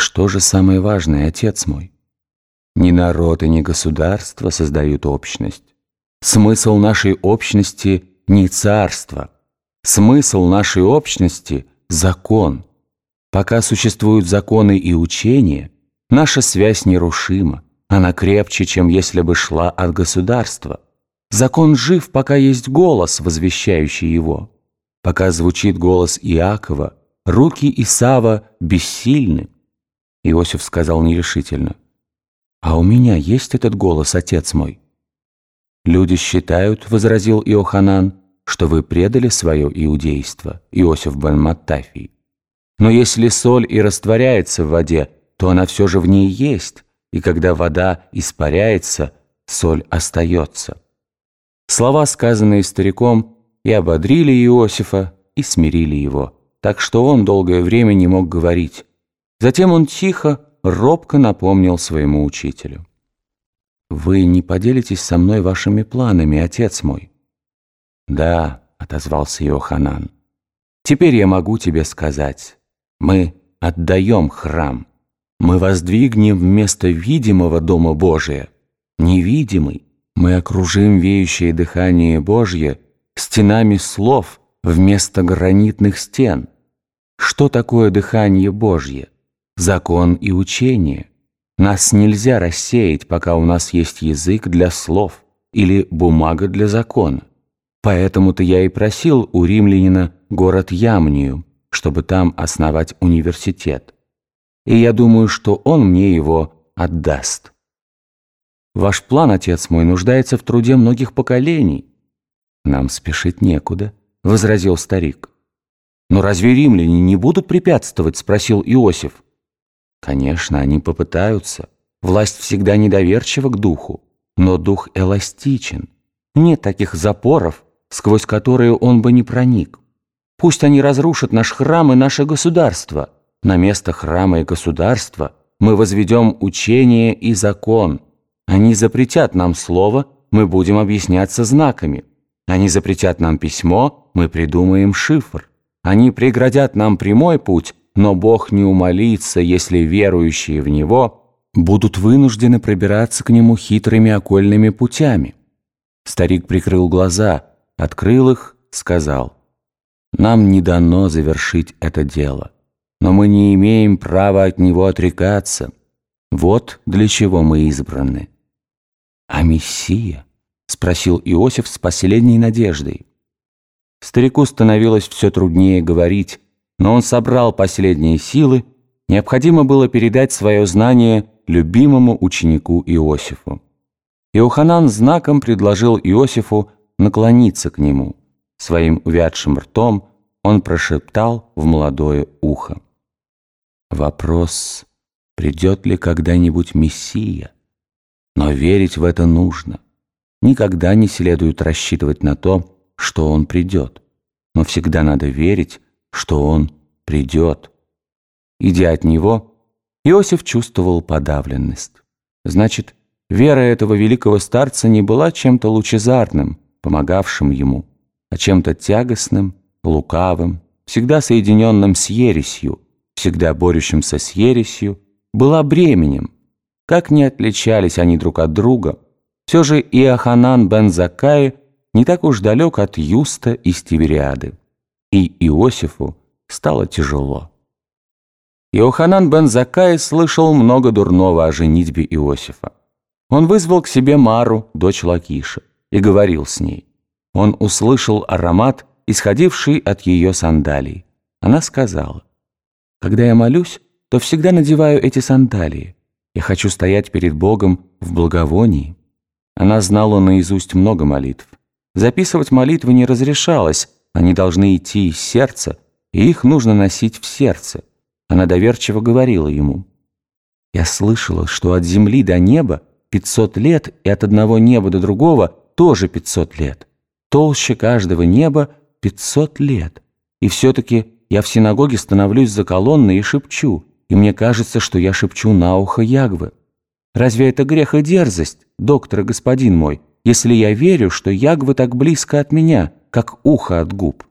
что же самое важное, отец мой? Не народ и не государство создают общность. Смысл нашей общности не царство. Смысл нашей общности – закон. Пока существуют законы и учения, наша связь нерушима. Она крепче, чем если бы шла от государства. Закон жив, пока есть голос, возвещающий его. Пока звучит голос Иакова, руки Исава бессильны. Иосиф сказал нерешительно. «А у меня есть этот голос, отец мой?» «Люди считают, — возразил Иоханан, — что вы предали свое иудейство, Иосиф бен Маттафий. Но если соль и растворяется в воде, то она все же в ней есть, и когда вода испаряется, соль остается». Слова, сказанные стариком, и ободрили Иосифа, и смирили его, так что он долгое время не мог говорить. Затем он тихо, робко напомнил своему учителю. «Вы не поделитесь со мной вашими планами, отец мой?» «Да», — отозвался Иоханан. «Теперь я могу тебе сказать. Мы отдаем храм. Мы воздвигнем вместо видимого Дома Божия невидимый. Мы окружим веющее дыхание Божье стенами слов вместо гранитных стен. Что такое дыхание Божье? Закон и учение. Нас нельзя рассеять, пока у нас есть язык для слов или бумага для закона. Поэтому-то я и просил у римлянина город Ямнию, чтобы там основать университет. И я думаю, что он мне его отдаст. Ваш план, отец мой, нуждается в труде многих поколений. Нам спешить некуда, — возразил старик. Но разве римляне не будут препятствовать, — спросил Иосиф. Конечно, они попытаются. Власть всегда недоверчива к духу, но дух эластичен. Нет таких запоров, сквозь которые он бы не проник. Пусть они разрушат наш храм и наше государство. На место храма и государства мы возведем учение и закон. Они запретят нам слово, мы будем объясняться знаками. Они запретят нам письмо, мы придумаем шифр. Они преградят нам прямой путь, но Бог не умолится, если верующие в Него будут вынуждены пробираться к Нему хитрыми окольными путями. Старик прикрыл глаза, открыл их, сказал, «Нам не дано завершить это дело, но мы не имеем права от него отрекаться. Вот для чего мы избраны». «А Мессия?» — спросил Иосиф с последней надеждой. Старику становилось все труднее говорить, но он собрал последние силы, необходимо было передать свое знание любимому ученику Иосифу. Иоханан знаком предложил Иосифу наклониться к нему. Своим увядшим ртом он прошептал в молодое ухо. Вопрос, придет ли когда-нибудь Мессия? Но верить в это нужно. Никогда не следует рассчитывать на то, что он придет. Но всегда надо верить, что он придет. Идя от него, Иосиф чувствовал подавленность. Значит, вера этого великого старца не была чем-то лучезарным, помогавшим ему, а чем-то тягостным, лукавым, всегда соединенным с ересью, всегда борющимся с ересью, была бременем. Как не отличались они друг от друга, все же Иоханан бен Закаи не так уж далек от Юста и Стивериады. И Иосифу стало тяжело. Иоханан бен Закай слышал много дурного о женитьбе Иосифа. Он вызвал к себе Мару, дочь Лакиша, и говорил с ней. Он услышал аромат, исходивший от ее сандалий. Она сказала, «Когда я молюсь, то всегда надеваю эти сандалии. Я хочу стоять перед Богом в благовонии». Она знала наизусть много молитв. Записывать молитвы не разрешалось, они должны идти из сердца, и их нужно носить в сердце. Она доверчиво говорила ему. «Я слышала, что от земли до неба пятьсот лет, и от одного неба до другого тоже пятьсот лет. Толще каждого неба пятьсот лет. И все-таки я в синагоге становлюсь за колонной и шепчу, и мне кажется, что я шепчу на ухо Ягвы. Разве это грех и дерзость, доктор и господин мой, если я верю, что Ягвы так близко от меня, как ухо от губ?»